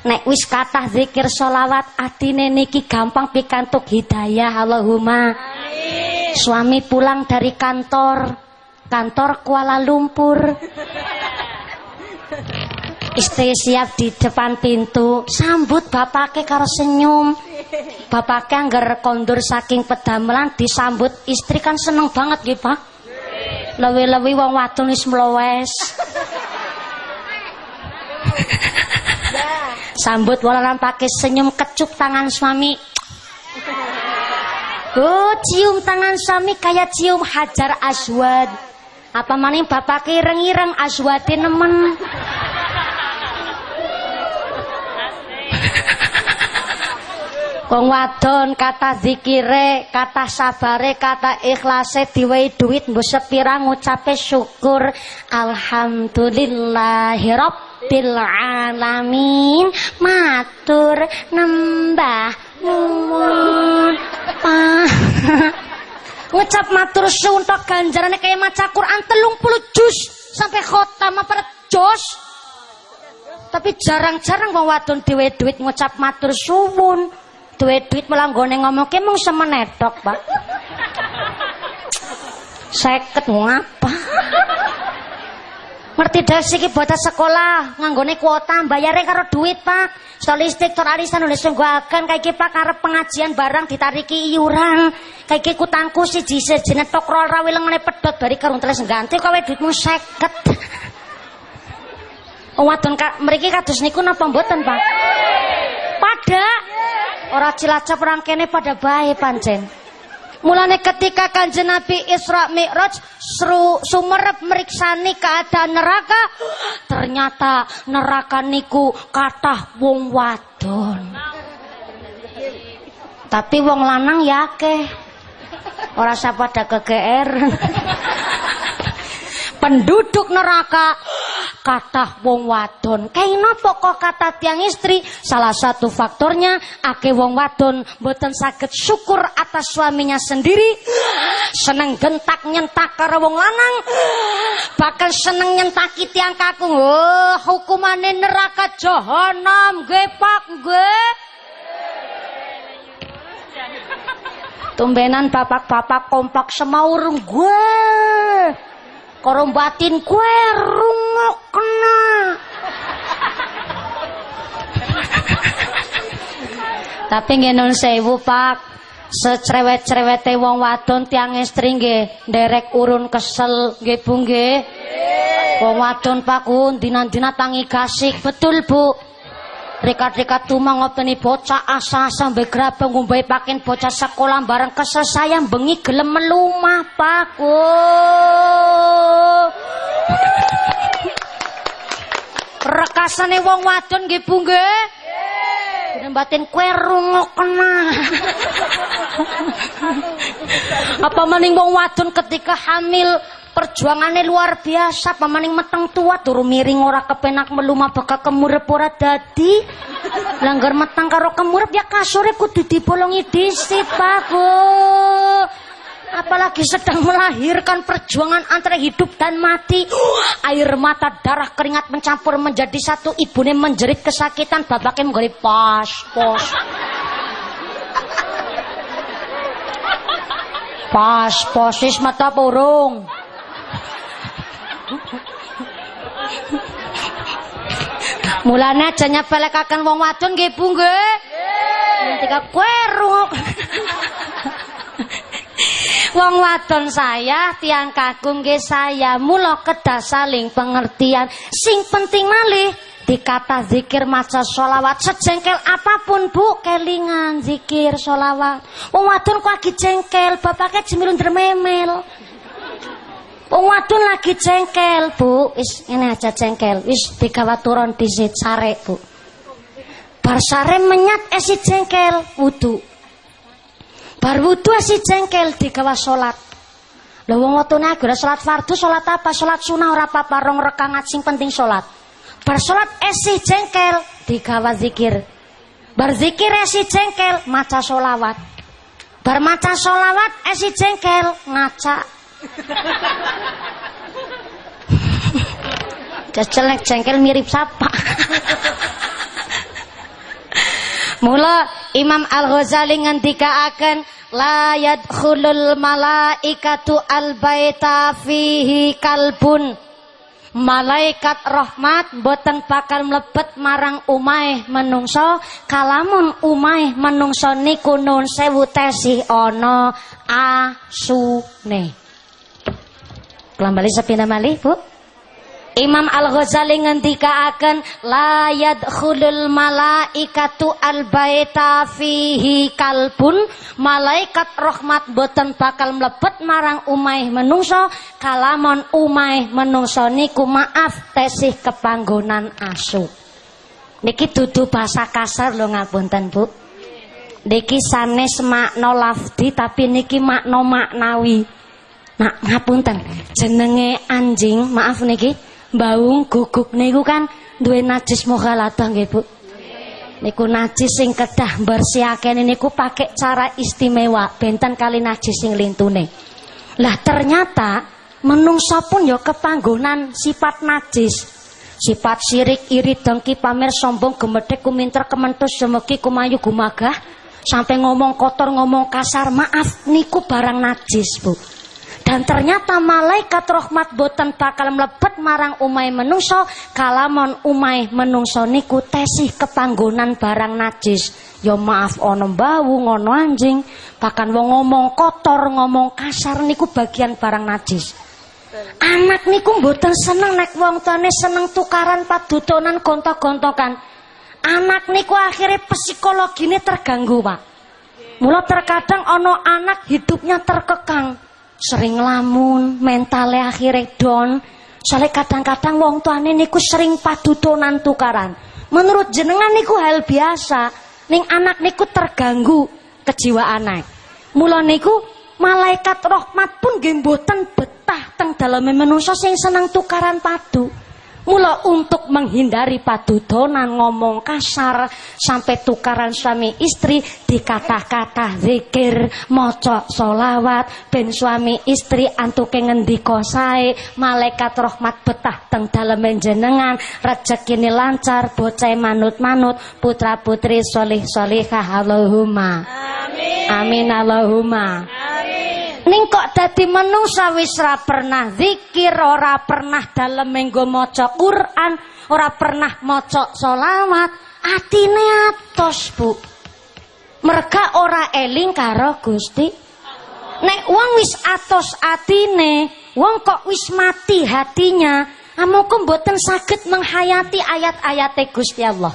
nek wis kathah zikir solawat atine niki gampang pikantuk hidayah Allahumma. Amin. suami pulang dari kantor kantor Kuala Lumpur. Istri siap di depan pintu sambut bapaknya karo senyum. Bapaknya anggar kondur saking pedamelan disambut istri kan seneng banget gitu pak? Lewi-lewi wong wadon wis mlowes Sambut walalan pakai senyum kecup tangan suami. Oh, cium tangan suami kayak cium hajar aswad. Apa maning bapak ireng-ireng aswadin nemen. Wong wadon kata zikire, kata sabare, kata ikhlase diwehi duit mbok sepira ngucape syukur alhamdulillahirabbil alamin matur nembah nuwun ngucap matur suwun tok ganjarane kaya maca Quran 30 juz sampai khotam apa jos tapi jarang-jarang wong wadon dhewe duit ngucap matur suwun duit-duit malah nggone ngomong ke mung semenetok, Pak. Seket ngapa? Ngerti dah sih bocah sekolah nganggone kuota bayarnya karo duit pak. Solistik tor alisan oleh sungguhakan kayak pak karep pengajian barang ditariki iuran kayak kutangku si jise jenet tok rol rawi lengene pedot bari karung teles ganti kowe duitmu seket? Oh kak mereka kados niku napa mboten pak? Pada Ora cilacap rangkene pada bae pancen. Mulane ketika kanjeng Nabi Isra Mi'raj sumerep meriksani keadaan neraka, ternyata neraka niku kathah wong wadon. Tapi wong lanang ya akeh. Ora pada kegeer. Penduduk neraka kata wong wadon. Napa kok kata tiang istri? Salah satu faktornya ake wong wadon boten sakit syukur atas suaminya sendiri. Seneng gentak nyentak karo wong lanang. Bahkan seneng nyentaki tiang kakung. Oh, hukumane neraka jahanam gue pak gue. Tumbenan bapak-bapak kompak semaur gue. Karo batin kue rungok kena. Tapi nggih sewu, Pak. Secerewet-cerewete wong wadon tiang istri nggih nderek urun kesel nggih Bu nggih. Wong wadon Pak ku dina-dina tangi gasik, betul Bu. Rekat-rekat tumang ngopeni bocah asa sampai grabang pakin bocah sekolah bareng kesel saya bengi gelem melumah paku. Rekasane wong wadon nggih Bu nggih. batin rungok kena. Apa maning wong wadon ketika hamil perjuangannya luar biasa pamaning meteng tua turu miring ora kepenak meluma baka kemurep ora dadi. Langgar meteng karo kemurep ya kasure kudu dibolongi disit Pak apalagi sedang melahirkan perjuangan antara hidup dan mati. Air mata darah keringat mencampur menjadi satu ibunya menjerit kesakitan babaknya menggori pas pos. Pas posis mata burung Mulane aja nyepelekaken wong wadon nggih Bu nggih. Ketika kowe Wong wadon saya, tiang kakung nggih saya, mula kedah saling pengertian. Sing penting malih dikata zikir maca solawat sejengkel apa pun bu kelingan zikir solawat wong wadon kok lagi jengkel bapaknya jemilun dermemel Wong wadon lagi cengkel, Bu. Wis ngene aja cengkel. Wis digawa turun disit sare, Bu. Bar sare menyat esi cengkel wudu. Bar wudu esi cengkel digawa salat. Lha wong wetune ora salat fardu, salat apa? Salat sunah ora apa-apa, rong rekangat sing penting salat. Bar salat esi cengkel digawa zikir. Bar zikir esi cengkel maca solawat. Bar maca solawat esi cengkel ngaca Cacelek cengkel mirip sapa. Mula Imam Al-Ghazali akan la yadkhulul malaikatu al-baita fihi kalbun malaikat rahmat boten bakal mlebet marang umai menungso kalamun umai menungso niku nun sewu tesih ana asune Kelambali sepina malih Bu? Imam Al-Ghazali ngendikaaken la yadkhulul malaikatu al-baita fihi kalbun. Malaikat rahmat boten bakal mlebet marang umai menungso. Kalamon umai menungso niku maaf tesih kepanggonan asu. Niki dudu bahasa kasar lho ngapunten Bu. Niki sanes makna lafdi tapi niki makna maknawi Nah, ngapunten jenenge anjing maaf niki Baung guguk niku kan duwe najis mughalatah nggih Bu. Niku najis sing kedah bersihake niku pakai cara istimewa benten kali najis sing lintune. Lah ternyata menungso pun ya kepanggonan sifat najis. Sifat sirik, iri, dengki, pamer, sombong, gemedek, kuminter, kementus, semeki, kumayu, gumagah. Sampai ngomong kotor, ngomong kasar, maaf, niku barang najis, Bu. Dan ternyata malaikat rahmat boten bakal mlebet marang umai menungso kalamon umai menungso niku tesih kepanggonan barang najis. Ya maaf ono bau ngono anjing, bahkan wong ngomong kotor, ngomong kasar niku bagian barang najis. Anak niku mboten seneng nek wong tuane seneng tukaran padutonan gontok-gontokan. Anak niku akhirnya psikologine terganggu, Pak. Mula terkadang ono anak hidupnya terkekang sering lamun, mentalnya akhirnya down. Soalnya kadang-kadang wong tuane niku sering padudonan tukaran. Menurut jenengan niku hal biasa. Ning anak niku terganggu kejiwaan anak. Mula niku malaikat rahmat pun gemboten betah teng daleme menungso sing senang tukaran padu. Mula untuk menghindari padudonan ngomong kasar sampai tukaran suami istri dikata-kata zikir, moco solawat, ben suami istri antuke ngendika sae, malaikat rahmat betah teng dalem jenengan, rezekine lancar, bocah manut-manut, putra-putri solih solihah Allahumma. Amin. Amin Allahumma. Amin. Ning kok dadi menungsa wis ora pernah zikir, ora pernah dalem menggo maca Quran, ora pernah maca selawat, atine atos, Bu. Merga ora eling karo Gusti. Nek wong wis atos atine, wong kok wis mati hatinya, amuku mboten saged menghayati ayat-ayat Gusti Allah.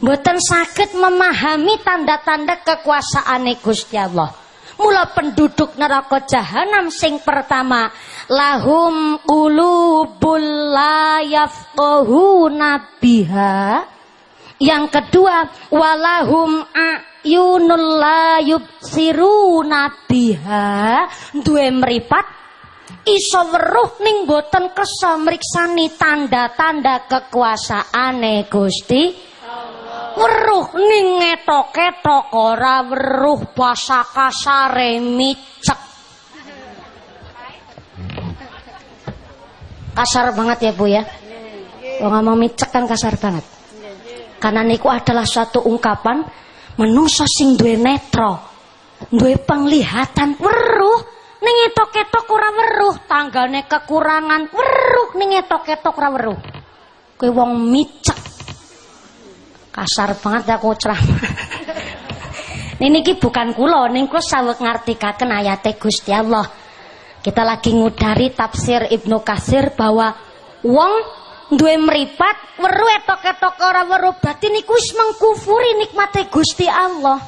Mboten saged memahami tanda-tanda kekuasaane Gusti Allah. Mula penduduk neraka jahanam sing pertama lahum qulubul la yafqahuna biha. Yang kedua walahum ayunul la yubsiruna biha. Duwe meripat iso weruh ning boten kesa mriksani tanda-tanda kekuasaane Gusti weruh ning ngetok-ketok ora weruh basa kasare micek. Kasar banget ya Bu ya? Wong ngomong micek kan kasar banget. Karena niku adalah suatu ungkapan menungso sing duwe netro duwe penglihatan weruh ning etok-etok ora weruh. Tanggane kekurangan weruh ning etok-etok ora weruh. Kowe wong micek kasar banget aku ceramah. Ini ki bukan kula saweg ngartikaken ayat Gusti Allah. Kita lagi ngudari tafsir Ibnu Kasir bahwa wong duwe meripat weru etok-etok ora weru berarti niku wis mengkufuri nikmate Gusti Allah.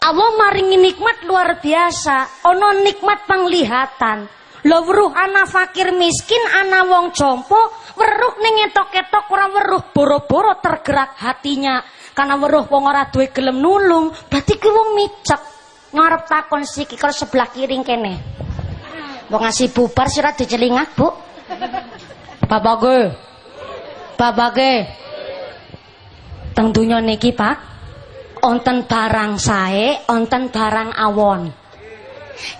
Allah maringi nikmat luar biasa. Ono nikmat penglihatan. Lo weruh ana fakir miskin, ana wong jompo, weruh ning etok-etok ora weruh boro-boro tergerak hatinya. Karena weruh wong ora duwe gelem nulung, berarti ki wong micek. Ngarep takon siki kalau sebelah kiri kene. Wong ngasih bubar sira dicelingak, Bu. Babage. Babage. Teng donya niki, Pak, onten barang sae, onten barang awon.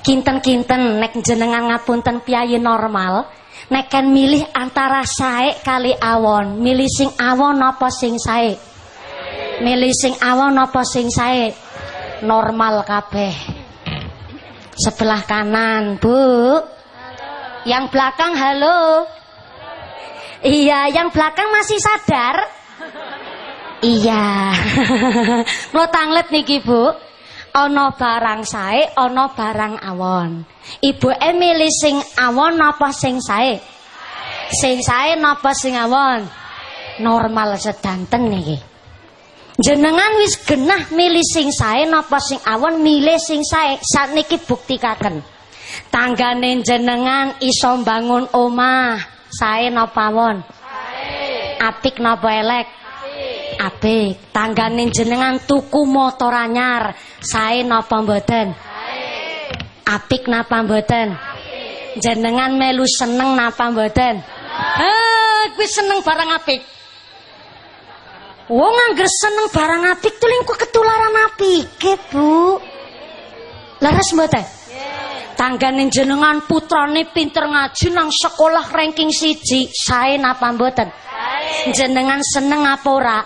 Kinten-kinten nek jenengan ngapunten piyayi normal, nek kan milih antara sae kali awon, milih sing awon apa sing sae? Milih sing awon apa sing sae? Normal kabeh. Sebelah kanan, Bu. Yang belakang halo. Iya, yang belakang masih sadar? Iya. Lo tanglet niki, Bu. Ana barang sae, ana barang awon. Ibu Emily sing awon apa sing sae? Sing sae napa sing awon? Normal sedanten niki. Jenengan wis genah milih sing sae napa sing awon milih sing sae. Sakniki buktikaken. Tanggane jenengan iso bangun omah Sae napa won? Sae. Apik napa elek? Apik. Tanggane jenengan tuku motor anyar, sae napa mboten? Apik napa mboten? Jenengan melu seneng napa mboten? Heh, kuwi seneng barang apik. Wong angger seneng barang apik tuh lingku ketularan apik, Bu. Laras mboten? tanggane jenengan putrane pinter ngaji nang sekolah ranking siji sae napa mboten jenengan seneng apa ora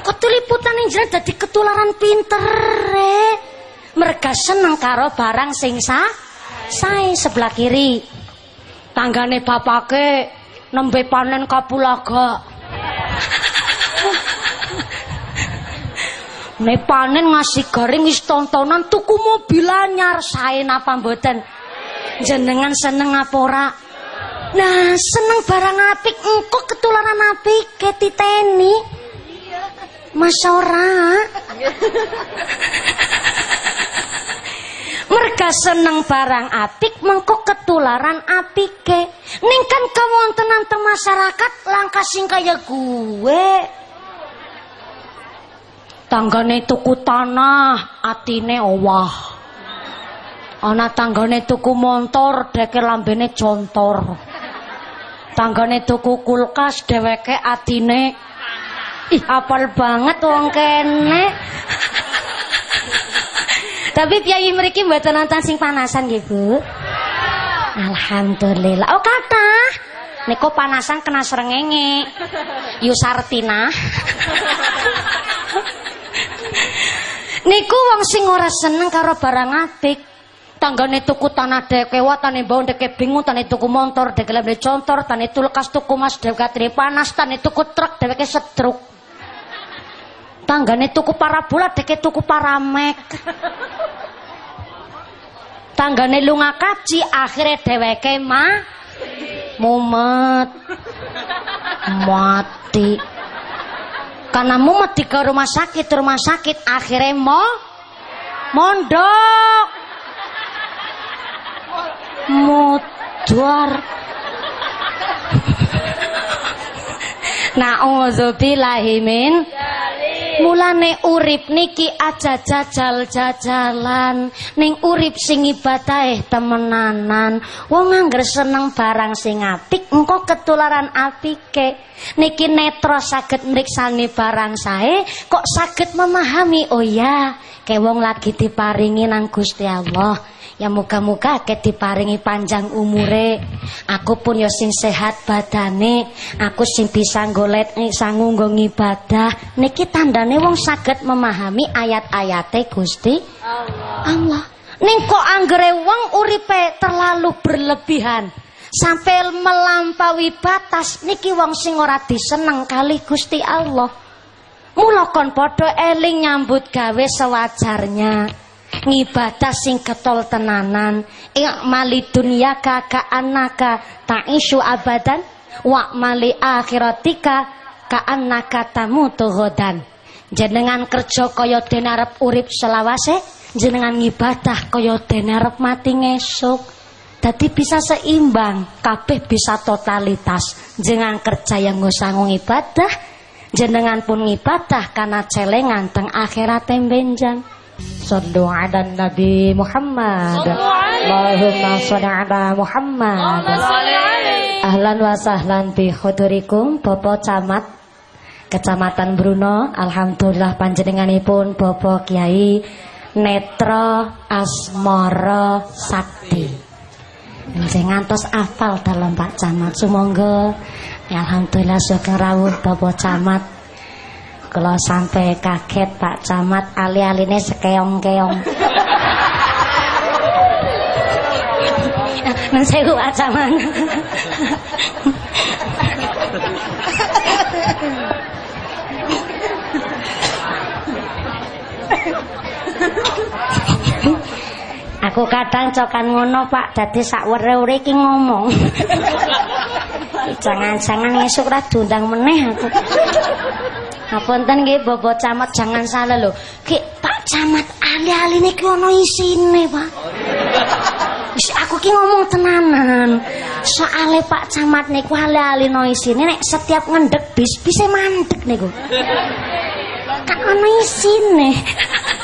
ketuliputan yang jelas dadi ketularan pinter re mereka seneng karo barang sing sa sae sebelah kiri tanggane bapake nembe panen kapulaga Ne panen ngasih garing wis tontonan tuku mobil anyar sae napa mboten? Jenengan seneng apa ora? Nah, seneng barang apik engko ketularan apik ketiteni. Masya ora. Mereka seneng barang apik mengko ketularan apike. Ning kan kewontenan teng masyarakat langkah sing kaya gue. Tanggane tuku tanah, atine owah. Ana tanggane tuku montor, deke lambene contor. Tanggane tuku kulkas, dheweke atine ih apal banget wong kene. Tapi piyayi mriki mboten nonton sing panasan nggih, Bu. Alhamdulillah. Oh, kata. Niko panasan kena srengenge. Yusartina. Niku wong sing ora seneng karo barang apik. Tanggane tuku tanah dhewe watane mbau deke bingung tane tuku motor deke lembe contor tane lekas tuku mas katri panas tane tuku truk dheweke setruk. Tanggane tuku parabola deke tuku paramek. Tanggane lunga kaji akhirnya dheweke ma mumet. Mati karena mumet di ke rumah sakit rumah sakit akhirnya mau mondok mudwar Na'udzubillahi min Mulane urip niki aja jajal-jajalan. Ning urip sing ibadahe temenanan. Wong angger seneng barang sing apik engko ketularan apike. Niki netro saged mriksani barang sae kok saged memahami? Oh ya kayak wong lagi diparingi nang Gusti Allah Ya muka-muka ket diparingi panjang umure. Aku pun ya sing sehat badane, aku sing bisa golet sangu nggo ibadah. Niki tandane wong saged memahami ayat-ayate Gusti Allah. Allah. Ning kok anggere wong uripe terlalu berlebihan sampai melampaui batas niki wong sing ora diseneng kali Gusti Allah. Mula kon padha eling nyambut gawe sewajarnya ngibadah sing ketol tenanan. Mali dunia ka anaka ta'isu abadan. Wa mali akhiratika ka anaka tamutu ghadan jenengan kerja kaya dene arep urip selawase jenengan ngibadah kaya dene arep mati ngesuk. Dadi bisa seimbang kabeh bisa totalitas. Jenengan kerja yang ngusangung ibadah jenengan pun ngibadah karena celengan teng akhirat benjan Sallu ala Nabi Muhammad. Allahumma salli ala Muhammad. Ahlan wa sahlan bi khudurikum Bobo Camat Kecamatan Bruno. Alhamdulillah panjenenganipun Bobo Kiai Netro Asmoro Sakti. Njenengan ngantos afal dalam Pak Camat. Sumangga ya Alhamdulillah syukur rawuh Bobo Camat Kula sampai kaget Pak Camat ali-aline sekeong-keong. Nun sewu Pak. Aku kadang cokan ngono Pak, dadi sak were-were iki ngomong. Jangan-jangan esuk ra diundang meneh aku. Ngapunten nggih Bobo Camat jangan salah lho. Ki Pak Camat ali-ali niki ono isine, Pak. Wis aku ki ngomong tenanan. Soale Pak Camat niku ali-ali no isine nek setiap ngendek bis bisa mandek niku. Kan ono isine.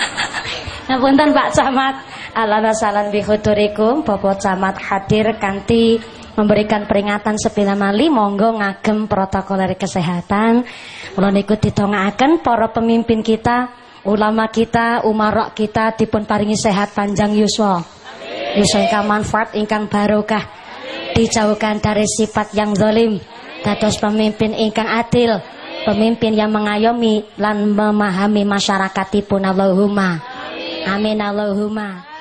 Ngapunten Pak Camat. Alana salan bihudurikum Bapak Camat hadir kanti memberikan peringatan sepila mali. Monggo ngagem protokoler kesehatan. Kula niku ditongakaken para pemimpin kita ulama kita umarok kita dipun paringi sehat panjang yuswa. Yuswa ingkang manfaat ingkang barokah dijauhkan dari sifat yang zalim. Dados pemimpin ingkang adil pemimpin yang mengayomi lan memahami masyarakatipun Allahumma. Amin Allahumma